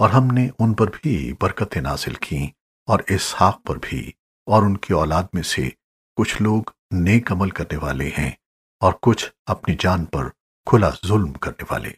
اور ہم نے ان پر بھی برکتیں نازل کیں اور اسحاق پر بھی اور ان کی اولاد میں سے کچھ لوگ نیک عمل کرنے والے ہیں اور کچھ اپنی جان پر کھلا ظلم کرنے والے۔